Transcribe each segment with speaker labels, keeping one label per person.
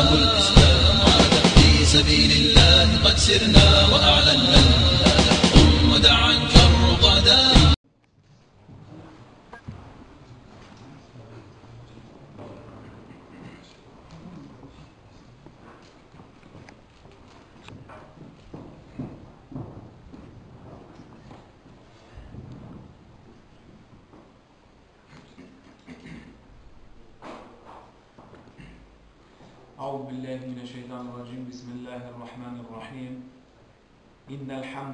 Speaker 1: الإسلام الإسلام عاد في سبيل الله قد سرنا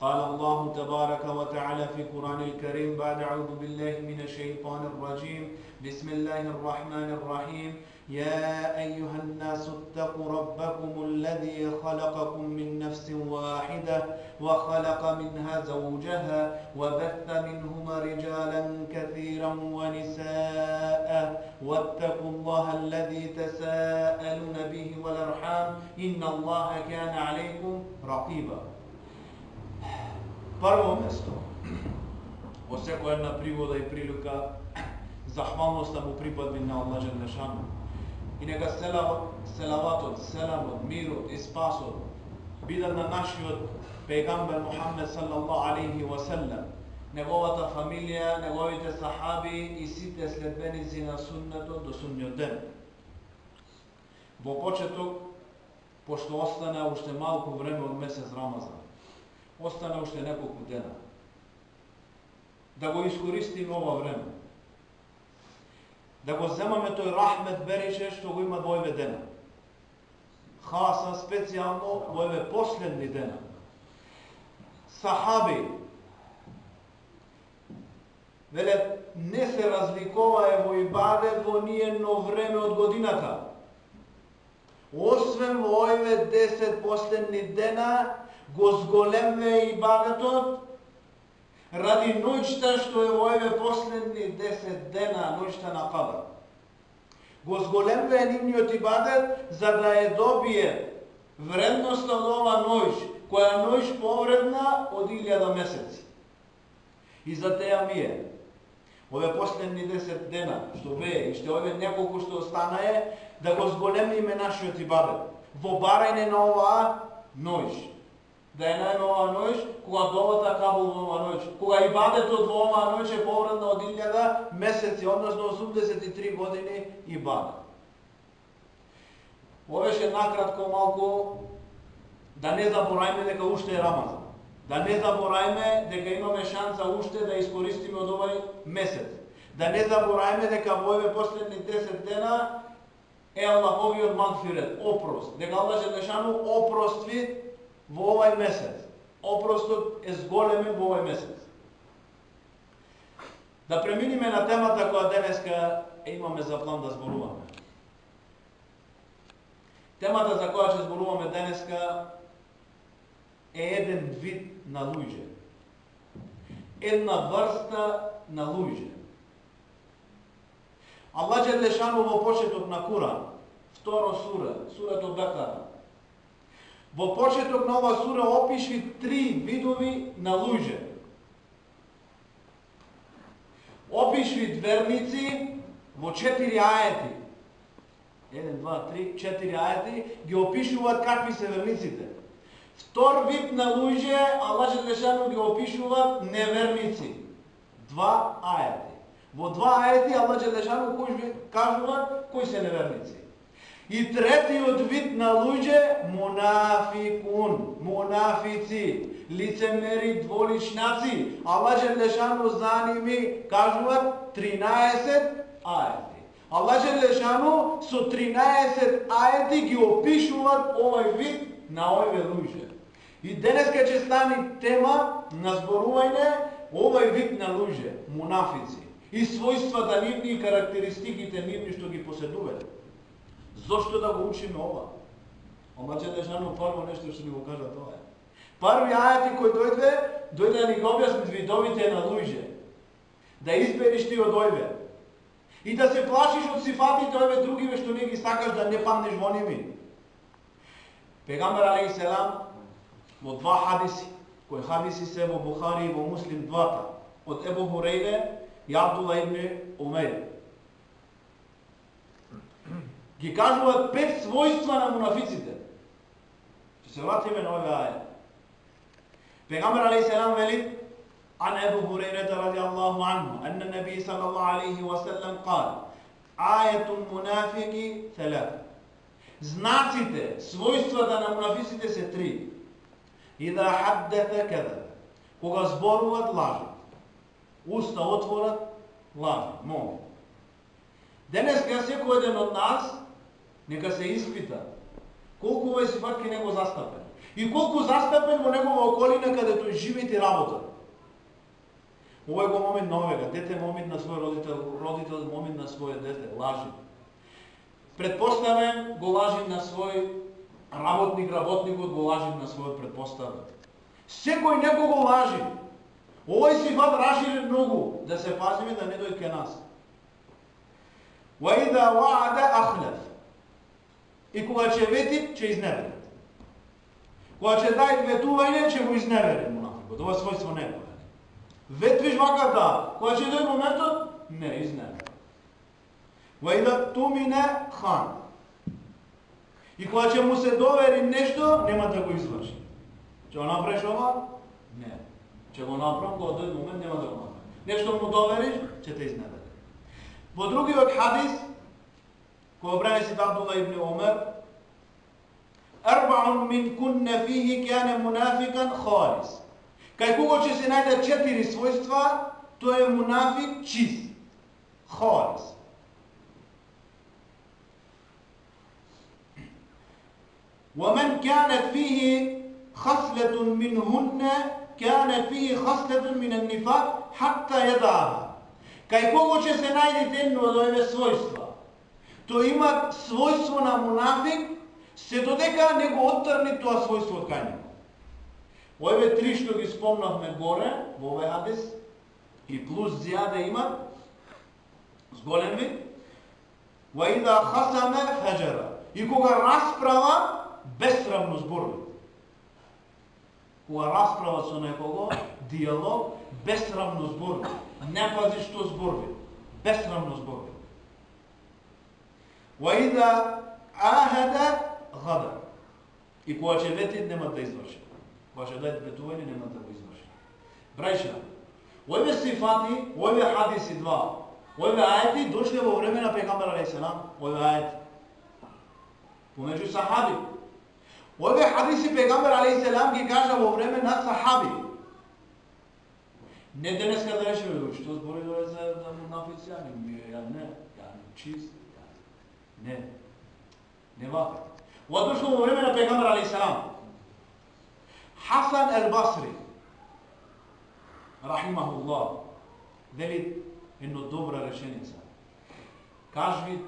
Speaker 2: قال الله تبارك وتعالى في القرآن الكريم بعد أعوذ بالله من الشيطان الرجيم. بسم الله الرحمن الرحيم. يا أيها الناس اتقوا ربكم الذي خلقكم من نفس واحدة وخلق منها زوجها وبث منهما رجالا كثيرا ونساء. واتقوا الله الذي تساءلون به والأرحام. إن الله كان عليكم رقيبا. Прво место, во секоја една привода и прилика, захвалноста му припадни на Аллах Джелешану. И нека селаватот, селамот, мирот и спасот бидат на нашиот пегамбер Мухаммед саллаллаху алейхи ва неговата фамилија, неговите сахаби и сите следбеници на суннетот до сунниот ден. Во почеток, пошто остане уште малку време од месец Рамазан, остана уште неколку дена. Да го искористиме ова време. Да го земаме тој рахмет береше што го има во овие дена. Хаса специјално во овие последни дена. Сахаби веле не се разликувае во ибадет во ниједно време од годината. Освен во овие 10 последни дена го зголемве ибадетот ради ноќта што е во еве последни 10 дена ноќта на Кабар. Го зголемве нивниот ибадет за да е добие вредноста од ова ноќ, која ноќ повредна од 1000 месеци. И за теја ми е ове последни 10 дена што ве и што ове неколку што останае да го зголемиме нашиот ибадет во барање на оваа ноќ да е најнова ноќ, кога довата кабул во ова ноќ, кога и бадетот во ова ноќ е повредна од 1000 месеци, односно 83 години и бада. Овеше накратко малку да не заборајме дека уште е Рамазан. Да не заборајме дека имаме шанса уште да искористиме од овој месец. Да не заборајме дека во овие последни 10 дена е Аллаховиот магфирет, опрост. Дека Аллах Желешану опростви во овај месец. Опростот е зголемен во овај месец. Да преминиме на темата која денеска имаме за план да зборуваме. Темата за која ќе зборуваме денеска е еден вид на луѓе. Една врста на луѓе. Аллах Джелешану во почеток на Куран, второ сура, сурата Бекара, Во почеток на ова сура опиши три видови на луѓе. Опиши верници во четири аети. Еден, два, три, четири аети ги опишуваат какви се верниците. Втор вид на луѓе, Аллах Желешану ги опишуваат неверници. Два аети. Во два аети Аллах Желешану кој кажуваат кои се неверници. И третиот вид на луѓе, монафикун, монафици, лицемери, дволичнаци. Аллах Желешану за ними кажуваат 13 аети. Аллах Желешану со 13 аети ги опишуваат овој вид на овие луѓе. И денеска ќе стане тема на зборување овој вид на луѓе, монафици. И својствата нивни и карактеристиките нивни што ги поседуваат. Зошто да го учиме ова? Омаќе Лежану прво нешто што ни го кажа тоа е. Први ајати кој дојде, дојде да ни го објаснат видовите на луѓе. Да избериш ти од ојве. И да се плашиш од сифатите ове другиве што не ги сакаш да не паднеш во ними. Пегамбар алейхи селам во два хадиси, кои хадиси се во Бухари и во Муслим двата, од Ебу Хурейре и Абдула ибн Умейр Ги кажуваат пет својства на мунафиците. Ќе се вратиме на овие аје. Пегамбар алейхи селам вели عن أبي هريرة رضي الله عنه أن النبي صلى الله عليه وسلم قال آية المنافق ثلاث Знаците, својствата на мунафисите се три. Ида хаддете каде. Кога зборуват, лажат. Уста отворат, лажат. Моли. Денеска секој еден од нас нека се испита колку овој сифат ке него застапен. И колку застапен во негова околина каде тој живеет и работа. Овој го момент на овега, дете момент на свој родител, родител момент на своје дете, лажи. Предпоставен го лажи на свој работник, работникот го лажи на свој предпоставен. Секој некого лажи. Овој си фат рашире многу, да се пазиме да не дојде ке нас. Ва ида ваада ахлеф. И кога ќе вети, ќе изневери. Кога ќе дај ветување, ќе го изневери мунафикот. Ова својство не е. Ветвиш ваката, да, кога ќе дојде моментот, не, изневери. Ва и да тумине хан. И кога ќе му се довери нешто, нема да го изврши. Ќе го направиш ова? Не. Ќе го направам кога дојде момент, нема да го направам. Нешто му довериш, ќе те изневери. Во другиот хадис, кој пренеси Абдулла ибн Умер, Арбаун мин кунне фихи кане мунафикан халис. Кај кого ќе се најдат четири својства, тој е мунафик чист. Халис. ومن كانت فيه خصلة منهن كانت فيه خصلة من النفاق حتى يدعها Кај кого ќе се најде едно од овие својства, тој има својство на мунафик, се додека не го оттрне тоа својство од кај него. Овие три што ги спомнавме горе, во овој хадис, и плюс зјаде има, зголем ви, вид, Ва ида хасаме феджера. И кога расправа, бесрамно зборува. Кога расправа со некого, диалог, бесрамно зборува. Не пази што зборува. Бесрамно зборува. Ва ида ахада гада. И кога ќе вети, нема да изврши Кога ќе даде ветување, нема да го изврши. Брајша, овие сифати, овие хадиси два, овие ајети дошле во време на пегамбар алейхиселам, овие ајети. Помеѓу сахаби. Овие хадиси Пегамбер алейхиселам ги кажа во време на сахаби. Не денеска да речеме, што збори да овие за, за мунафици, ја не, ја не чист, не, не вака. Ова дошло во време на пегамбар алейхиселам. Хасан el-Basri, rahimahullah, вели едно добра реченица. Кажвит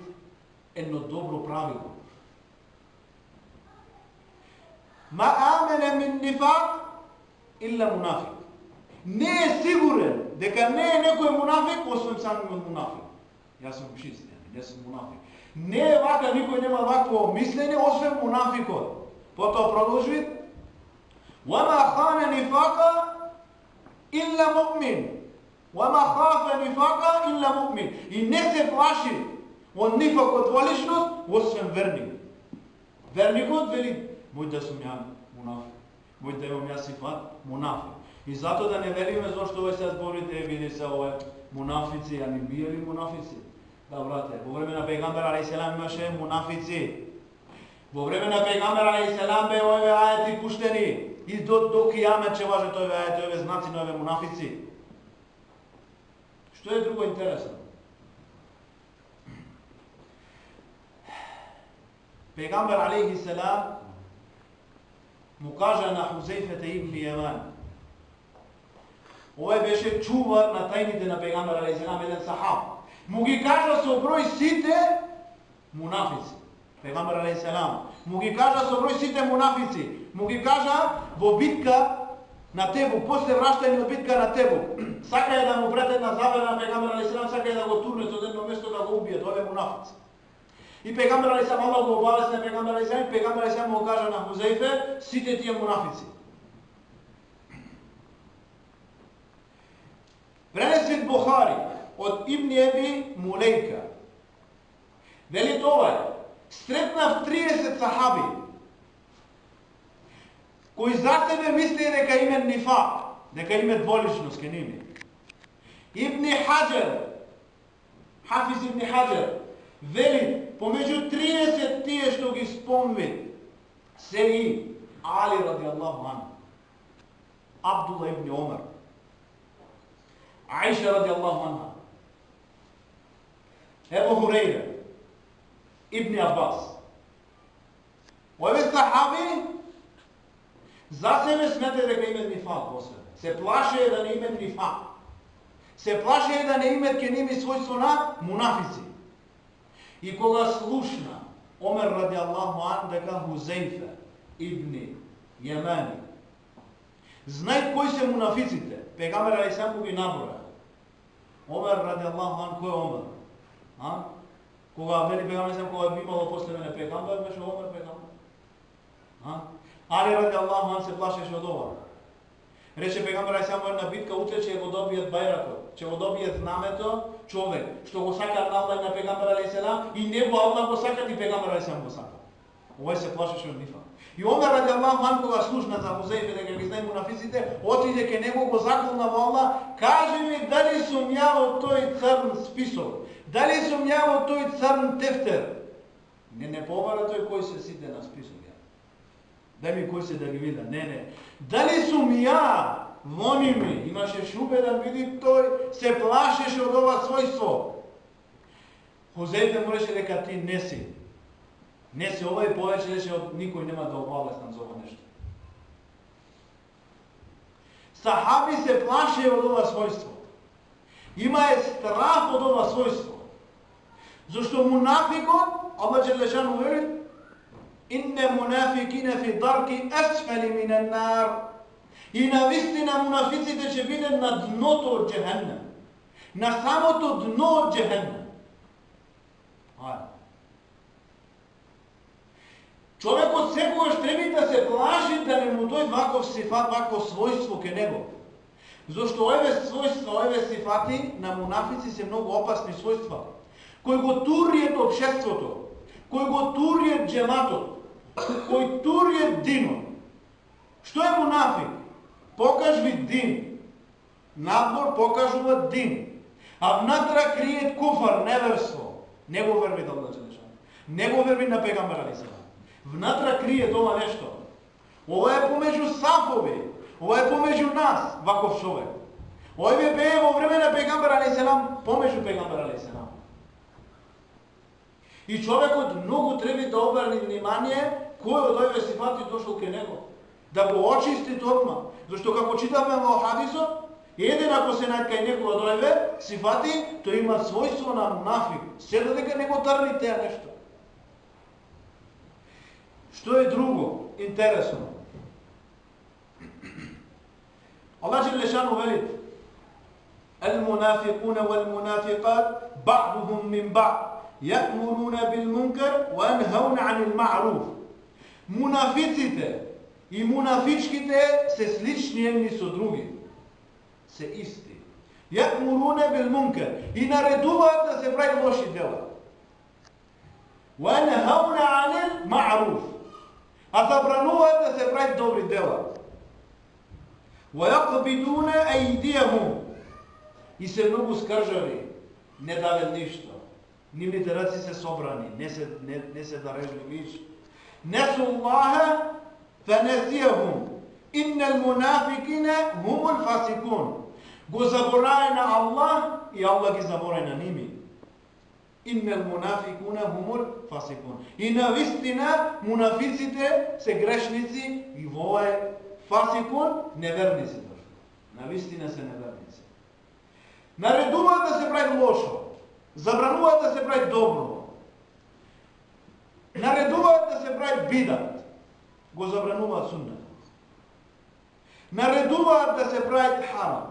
Speaker 2: едно добро правило. Ма амене мин нифак illa мунафик. Не е сигурен дека не е некој мунафик, освен самиот мунафик. Јас сум чист, не сум мунафик. Не е вака, никој нема вакво мислење, освен мунафикот. Потоа продолжи, وما خان نفاقا إلا مؤمن وما خاف نفاقا إلا مؤمن и не се плаши од нифакот во личност, освен верник. Верникот вели, мој да сум ја мунафик, мој да имам јас сифат мунафик. И зато да не велиме зашто овој се зборите, види се овој мунафици, а не биели мунафици. Да, брате, во време на пегамбер алейхиселам имаше мунафици. Во време на пегамбер алейхиселам бе овие ајати пуштени. И до, до кијамет ќе важе тој ајет, овие знаци на овие мунафици. Што е друго интересно? Пегамбер алейхи селам му кажа на Хузейфете ибн Јеман. Овој беше чувар на тајните на Пегамбер алейхи селам, еден сахаб. Му ги кажа со број сите мунафици. Пегамбар алейхи селам му ги кажа со број сите мунафици, му ги кажа во битка на Тебу, после враќање од битка на Тебу, Сакаја да му прете на завера на Пегамбар Алисалам, сака да го турнет од едно место да го убијат, е мунафици. И пегамбер Алисалам Аллах го обавести на пегамбер Алисалам, Пегамбар пегамбер Алисалам му кажа на Хузейфе, сите тие мунафици. Пренесвит Бухари од Ибни Еби Мулейка. Нели тоа, стретнав 30 сахаби, кои за себе мисли дека име нифак, дека име дволичност ке ними. Ибни Хаджар, Хафиз Ибни Хаджар, вели, помеѓу 30 тие што ги спомни, се и Али ради Аллаху Ан, Абдулла ибн Омар, Аиша ради Аллаху Анха, Ебу Хурейра, Ибн Аббас. Овие сахаби за себе смете дека имат нифак во себе. Се плашее да не имат нифак. Се плашее да не имат ке ними својство на мунафици. И кога слушна Омер ради Аллаху ан дека Хузейфе ибни Јемани знај кои се мунафиците, пегамер Алисам го ги наброја. Омер ради Аллаху ан, кој е Омер? А? Кога вели Пегамбер Алисам, кога би имало после мене пегамбер, беше да Омер пегамбер. А? Али ради Аллаху ан се плашеше од ова. Рече пегамбер Алисам во една битка, утре ќе го добијат бајракот, ќе го добијат знамето, човек, што го сака на Аллах на да пегамбер Алисалам и него Аллах го сака и пегамбер Алисалам го сака. Овој се плашеше од нифа. И Омер ради Аллаху ан кога слушна за Хузейфе дека ги знае мунафиците, отиде ке него го заколна во Аллах, кажи ми дали сум ја во тој црн список, дали сум ја во тој црн тефтер. Не не побара тој кој се сите на список ја. Дај ми кој се да ги видам. Не, не. Дали сум ја Вони ми. имаше шубе да види тој, се плашеше од ова својство. Хузейфе мореше дека ти не си. Не си ова и повеќе рече од никој нема да обавестам за ова нешто. Сахаби се плаше од ова својство. Има страх од ова својство. Зошто мунафикот, Аллах Джелешану вели, инне мунафикине фи дарки есфели минен нар. И на вистина мунафиците ќе бидат на дното од Джехенна. На самото дно од Джехенна. Човекот секогаш треба да се плаши да не му дојде ваков сифат, вакво својство ке него. Зошто овие својства, овие сифати на мунафици се многу опасни својства, Кој го турјет обшеството, кој го турјет джематот, кој турјет динот. Што е мунафик? Покажви дин. Надбор покажува дин. А внатра криет куфар, неверство. Не го верви да Не го верви на пегамбер Алисалам. Внатра крие тоа нешто. Ова е помеѓу сафови. Ова е помеѓу нас, ваков човек. Овие бее во време на пегамбер алейхиселам, помеѓу пегамбер алейхиселам. И човекот многу треба да обрани внимание кој од овие сифати дошол ке него. Да го очисти токма. Зашто како читаме во хадисот, еден ако се најде кај некој од овие сифати, тој има својство на нафик. Се дека него трни теа нешто. Што е друго? Интересно. Allah جل شانه вели المنافقون والمنافقات بعضهم من بعض يأمرون بالمنكر وينهون عن المعروف. منافسيته يمنافسكيته سسليشني اني سو دروغي سيستي يأمرون بالمنكر ينردوها تسبراي لوشي دولا وينهون عن المعروف. أتبرنوها تسبراي دوري دولا ويقبضون أيديهم يسنوبوا سكرجري ندال نيشتو Нивните раци се собрани, не се не, не се дарежни виж. Несу Аллаха фанесијахум. Иннел мунафикина хумул фасикун. Го заборае на Аллах и Аллах ги заборае на ними. Иннел мунафикуна хумул фасикун. И на вистина мунафиците се грешници и во е фасикун неверници. На вистина се неверници. Наредува да се прави лош. Забрануваат да се прави добро. Наредуваат да се прави бидат. Го забрануваат суннет. Наредуваат да се прави халал.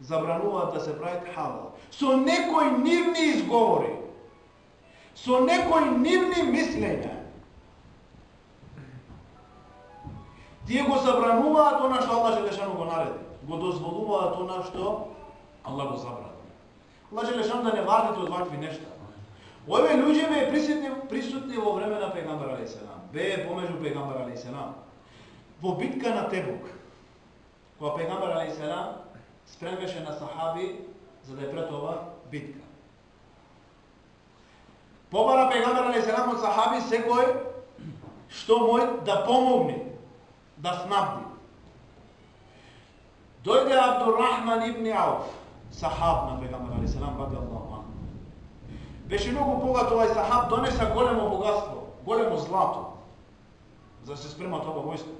Speaker 2: Забрануваат да се прави халал. Со некои нивни изговори. Со некои нивни мислења. Тие го забрануваат она што Аллах Желешану го нареди. Го дозволуваат она што Аллах го забрани. Значи, Аллах Желешан да не вардите од вакви нешта. Овие луѓе бе присутни, присутни во време на Пегамбар алейхиселам. бе помеѓу Пегамбар алейхиселам. Во битка на Тебук, кога Пегамбар алейхиселам спремеше на сахаби за да ја претова битка. Побара Пегамбар алейхиселам од сахаби секој што мој да помогне да снабди. Дојде Абдуррахман ибн Ауф, сахаб на Пегамбар алейхиселам ради Аллаху Беше многу богат овај сахаб, донеса големо богатство, големо злато, за да се спрема тоа војска.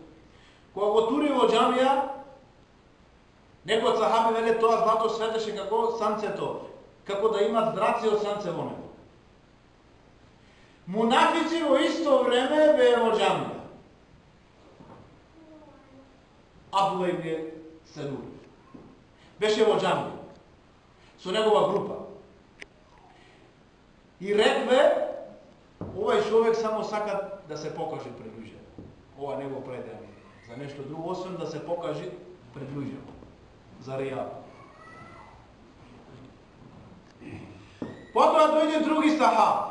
Speaker 2: Кога го тури во џамија, некој од сахаби веле тоа злато светеше како санцето, како да има здраци од санце во него. Мунафици во исто време бе во џамија. Абу ибн Селур. Беше во џамија со негова група. И рекве, овај човек само сака да се покаже пред луѓето. Ова не го предаме за нешто друго, освен да се покаже пред луѓето. За реал. Потоа дојде други сахаб.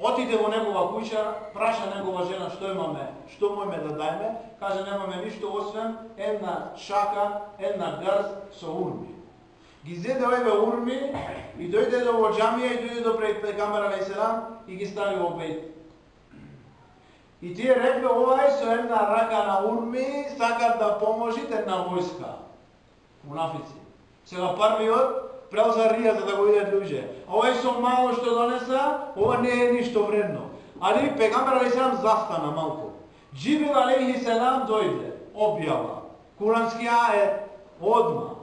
Speaker 2: Отиде во негова куќа, праша негова жена што имаме, што можеме да дајме, каже немаме ништо освен една шака, една грз со урми. Ги зеде да овие урми и дојде до во џамија и дојде до пред на алейхиселам и ги стави во бејт. И тие рекле овај со една рака на урми сакат да поможите на војска. Мунафици. Сега првиот преуза рија за да го видат луѓе. А со мало што донеса, ова не е ништо вредно. Али пегамбер Селам застана малку. Джибрил алейхиселам дојде, објава. Курански ајет одма.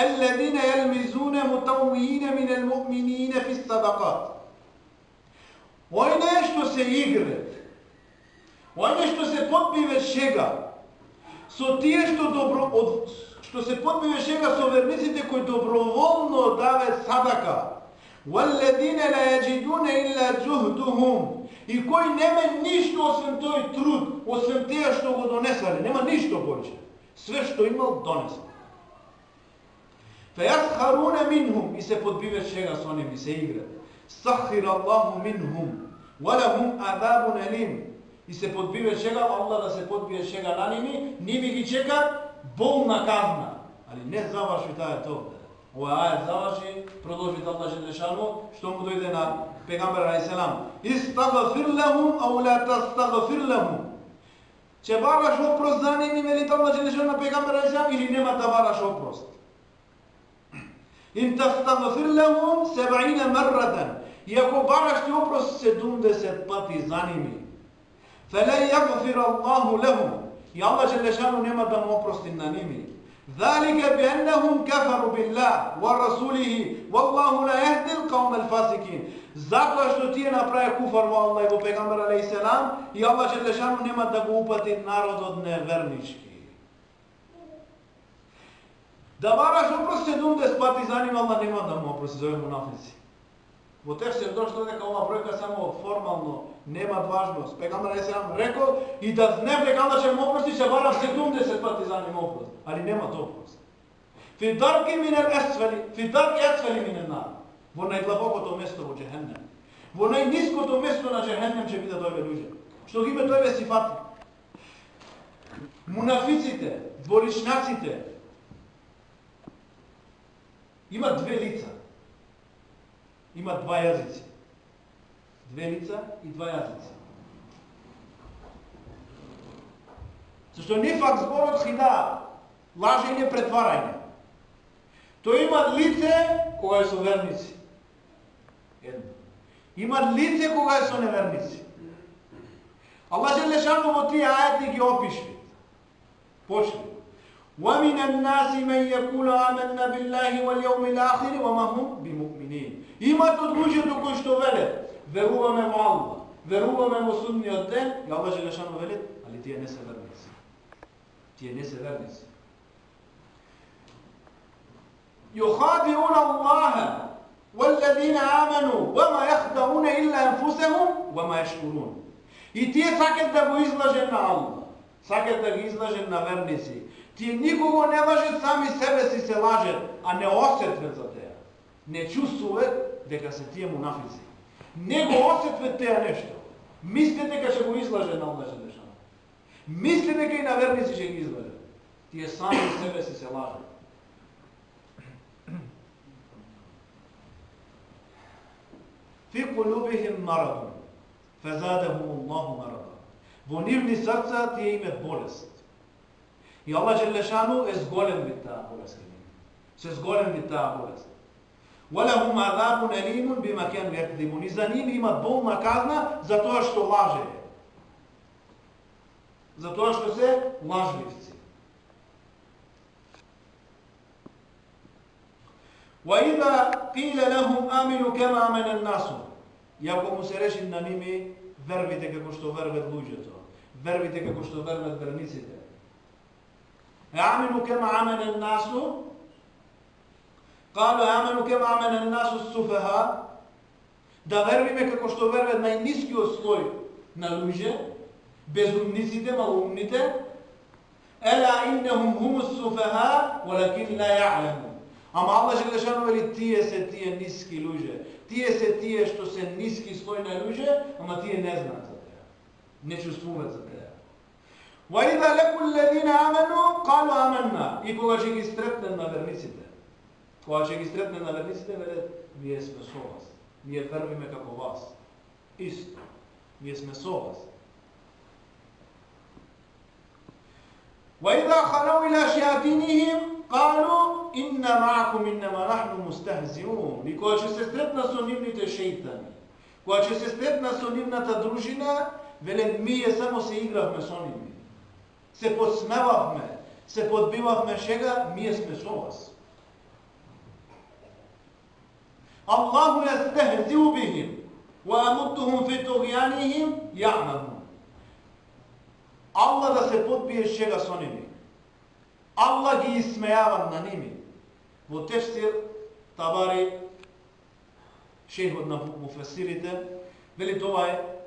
Speaker 2: الذين يلمزون متوئين من المؤمنين في الصدقات وإنه se سيغر وإنه يشتو se potpive šega يشتو tije što dobro, od, što se potpive šega su vernicite koji dobrovolno dave sadaka. وَالَّذِينَ لَا يَجِدُونَ إِلَّا جُهْدُهُمْ I koji nema ništa osim toj trud, osim tije što go donesali, nema ništa bolje. Sve što imao, donesali. Фејасхаруне минхум и се подбиве шега со ними се игра. Сахир Аллаху минхум валахум азабун алим и се подбиве шега, Аллах да се подбиве шега на ними, ними ги чека болна казна. Али не заваши таа тоа. Ова ајат заваши, продолжи Аллах Желешану, што му дојде на пегамбер Ајселам. Истагфир лахум, а улата стагафир лахум. Че бараш опрост за ними, мели Аллах Желешану на пегамбер Ајселам, или нема да бараш опрост. إن تستغفر لهم سبعين مرة يكون بارش يبرس سدون دست باتي زانيمي فلا يغفر الله لهم. يا الله جل شأنه نما دم وبرس النانيمي ذلك بأنهم كفروا بالله ورسوله. والله لا يهدي القوم الفاسقين. زاكو اشتو تينا كفر والله. يبو عليه السلام يا الله جل شأنه نما دم وبرس النارو Да бараш опрост 70 да пати за ним, да нема да му опрости за овие мунафици. Во тефсир дошло дека ова бројка само формално нема важност. Пегамбар да сеам рекол и да знам дека Аллах ќе му опрости, ќе барам 70 пати за ним опрост. Али нема тоа опрост. Фи дарки минел есфели, фи дарки есфели минел нар. Во најдлабокото место во Джехеннем. Во најниското место на Джехеннем ќе биде тој луѓе. Што ги имат овие сифати. Мунафиците, дворичнаците, Има две лица. има два јазици. Две лица и два јазици. Зашто нифак зборот хида, лажење, претварање. Тој има лице кога е со верници. Едно. Има лице кога е со неверници. Аллах Желешану во тие ајати ги опиши. Почни. ومن الناس من يقول آمنا بالله واليوم الآخر وما هم بمؤمنين Ima të të lujë të kështë të velet Verua me më Allah Verua me mësën një dhe Nga Allah që lëshanë më velet Ali ti e nese vernis Ti e nese vernis يخادعون الله والذين آمنوا وما يخدعون إلا أنفسهم وما يشكرون I ti je saket da go izlažen na Allah, saket da ga izlažen na vernici, Тие никого не важат, сами себе си се лажат, а не осетват за теја. Не чувствуват дека се тие мунафици. Не го осетват теја нешто. Мислите дека ќе го излаже на Аллах Желешана. Мислите дека и на верници ќе ги излаже. Тие сами себе си се лажат. Фи кулубихим марадун, фезадехум Аллаху марада. Во нивни срца тие имат болест. И Аллах Желешану е зголем вид таа болест. Се зголем вид таа болест. Валахум азабун елимун бима кен якдибун. И за нив имат болна казна за тоа што лаже. За тоа што се лажливци. وإذا قيل لهم آمنوا كما آمن الناس И ако му се реши на ними, вервите како што верват луѓето. Вервите како што верват верниците. آمنوا كما آمن الناس قالوا آمنوا كما آمن الناس السفهاء да вервиме како што верват најнискиот слој на луѓе, безумниците, малумните, ела иннахум хум السفهاء ولكن لا يعلمون. Ама Аллах Желешану вели тие се тие ниски луѓе. Тие се тие што се ниски слој на луѓе, ама тие не знаат за теа. Не чувствуваат за теа. وَإِذَا لَكُوا الَّذِينَ آمَنُوا قَالُوا آمَنَّا И кога ќе ги стретне на верниците, кога ќе ги стретне на верниците, велат, ние сме со вас. Ние вервиме како вас. Исто. Ние сме со вас. وَإِذَا خَلَوْا إِلَى شَيَاطِينِهِمْ قَالُوا إِنَّ مَعَكُمْ إِنَّمَا نَحْنُ مُسْتَهْزِئُونَ И кога ќе се стретна со нивните шејтани, кога ќе се стретна со нивната дружина, велат, ние само се игравме со нивни се подсмевавме, се подбивавме шега, ние сме со вас. Аллаху јастехзиу бихим, ва амуттухум фи тугјанихим, јамахум. Аллах да се подбие шега со ними. Аллах ги исмејава на ними. Во тефсир Табари, шейхот на муфесирите, вели тоа е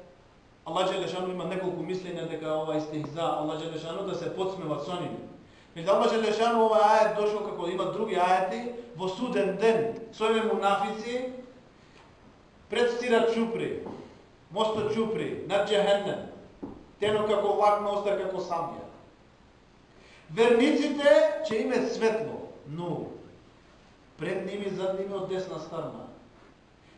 Speaker 2: Аллах Желешану има неколку мислења дека ова истихза, Аллах Желешану да се подсмеват со ними. Меѓу Аллах Желешану ова ајет дошол како има други ајети во суден ден со мунафици пред стира чупри, мостот чупри, над Джехеннем, тено како лак на остар како самија. Верниците ќе име светло, но пред ними, зад ними од десна страна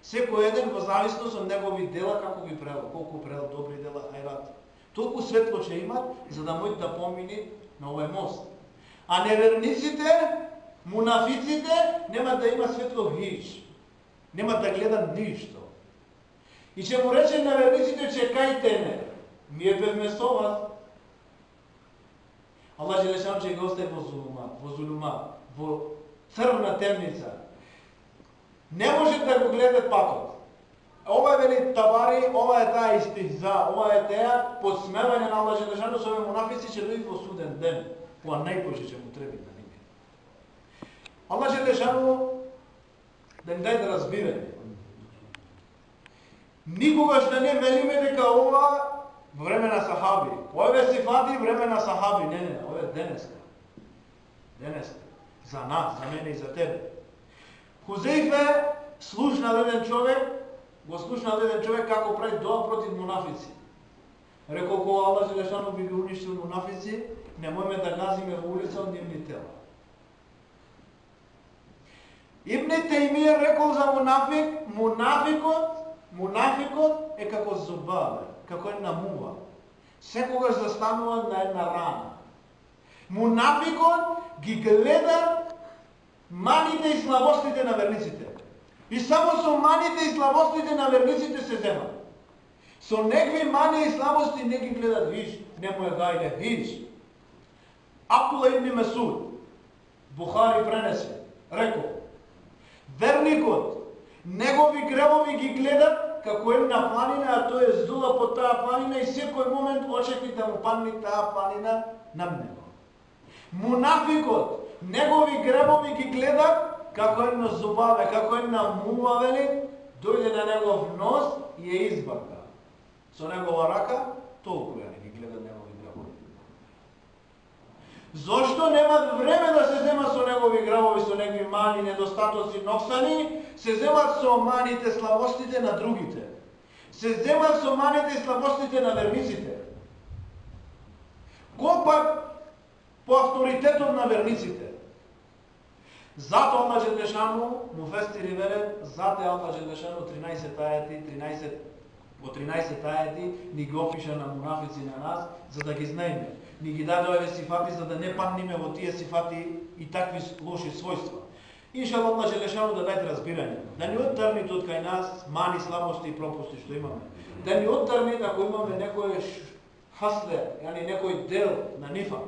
Speaker 2: Секој еден во зависност од негови дела како ги правил, колку правил добри дела хајрат. Толку светло ќе имат за да може да помини на овој мост. А неверниците, мунафиците нема да има светло хич. Нема да гледат ништо. И ќе му рече неверниците, чекајте ме, Ние бевме со вас. Аллах Желешан ќе го остави во зулума, во зулума, во црвна темница, не може да го гледа патот. Ова е вели табари, ова е таа истихза, ова е теа подсмевање на Аллах Желешану да со овие монафици ќе дојде во суден ден, кога најпоше ќе му треба на ними. Аллах Желешану да ни даде да разбирање. Никогаш да не велиме дека ова време на сахаби. Ове сифати време на сахаби. Не, не, ова е денеска. Денеска. За нас, за мене и за тебе. Хузејфе слушнал еден човек, го слушнал еден човек како прави доа против мунафици. Рекол кога Аллах Желешану би ги уништил мунафици, немојме да газиме во улица од нивни тела. Ибн Теймија рекол за мунафик, мунафикот, мунафикот е како зубаве, како една мува. Секогаш застанува на една рана. Мунафикот ги гледа маните и слабостите на верниците. И само со маните и слабостите на верниците се земат. Со некви мани и слабости не ги гледат виж, не му е гајде виж. Акула ибн Месуд, Бухари пренесе, рекол, верникот, негови гревови ги гледат како една планина, а тој е здула под таа планина и секој момент очекни да му падне таа планина на него. Мунафикот, негови гребови ги гледа како едно зубаве, како една мула, вели, дојде на негов нос и ја избака. Со негова рака, толку ја не ги гледа негови гребови. Зошто немат време да се зема со негови грабови, со негови мани, недостатоци, ноксани, се земат со маните, слабостите на другите. Се земат со маните и слабостите на верниците. Кој пак по авторитетот на верниците? Зато Аллах Желешану, му фестири веле, зато Аллах Желешану 13 ајати, 13 во 13 ајати ни ги опиша на мунафици на нас, за да ги знаеме. Ни ги даде овие сифати за да не паднеме во тие сифати и такви лоши својства. Иншал Аллах Желешану да даде разбирање, да ни оттрни од кај нас мани, слабости и пропусти што имаме. Да ни оттрни ако имаме некој хасле, яни некој дел на нифа,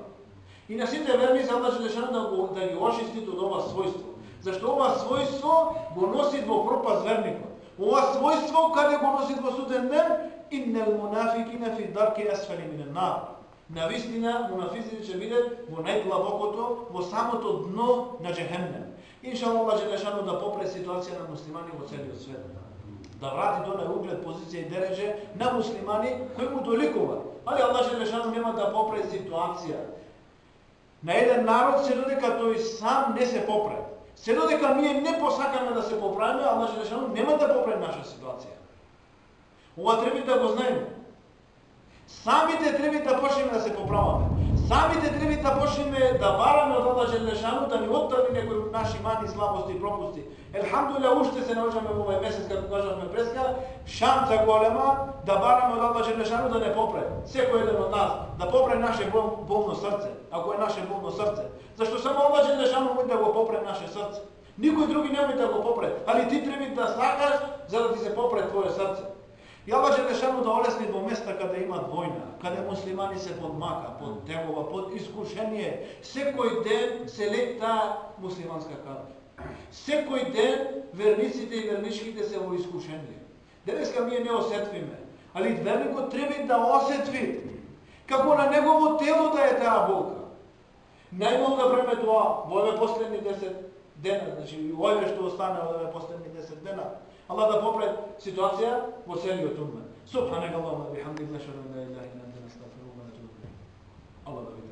Speaker 2: И на сите верни за Аллах Желешану да, го, да ги очисти од ова својство. Зашто ова својство го носи во пропаст верникот. Ова својство каде го носи во суден ден, иннел мунафикина фи дарки асфали мине нар. На вистина, мунафиците ќе бидат во најдлабокото, во самото дно на джехеннем. Иншалла Аллах Желешану да попре ситуација на муслимани во целиот свет. Да врати до на углед, позиција и дереже на муслимани кои му доликуват. Али Аллах Желешану нема да попре ситуација на еден народ се додека тој сам не се поправи. Се додека ние не посакаме да се поправиме, Аллах значи Желешану нема да поправи наша ситуација. Ова треба да го знаеме. Самите треба да почнеме да се поправаме. Самите треба да почнеме да бараме од Аллах Желешану да ни оттрани некои наши мани, слабости и пропусти. Елхамдулилlah, уште се научаме во овој месец, како кажавме преска, шанса голема да бараме од Аллах Желешану да не попре. Секој еден од нас, да попре наше болно срце, ако е наше болно срце. Зашто само Аллах Желешану може да го попре наше срце. Никој други не може да го попре, али ти треба да сакаш за да ти се попре твое срце. И Аллах Желешану да олесни во места каде има војна, каде муслимани се под мака, под темова, под искушение. Секој ден се лета муслиманска карта. Секој ден верниците и верничките се во искушение. Денеска ние не осетвиме, али верникот треба да осетви како на негово тело да е таа болка. Најмалку време тоа, во овие последни 10 дена, значи овие што остане во овие последни 10 дена, Allah da popre situacija, voseli o tome. Subhanak Allah, bihamdik, nešanak, la ilahi, nam, da nastavljamo, Allah da.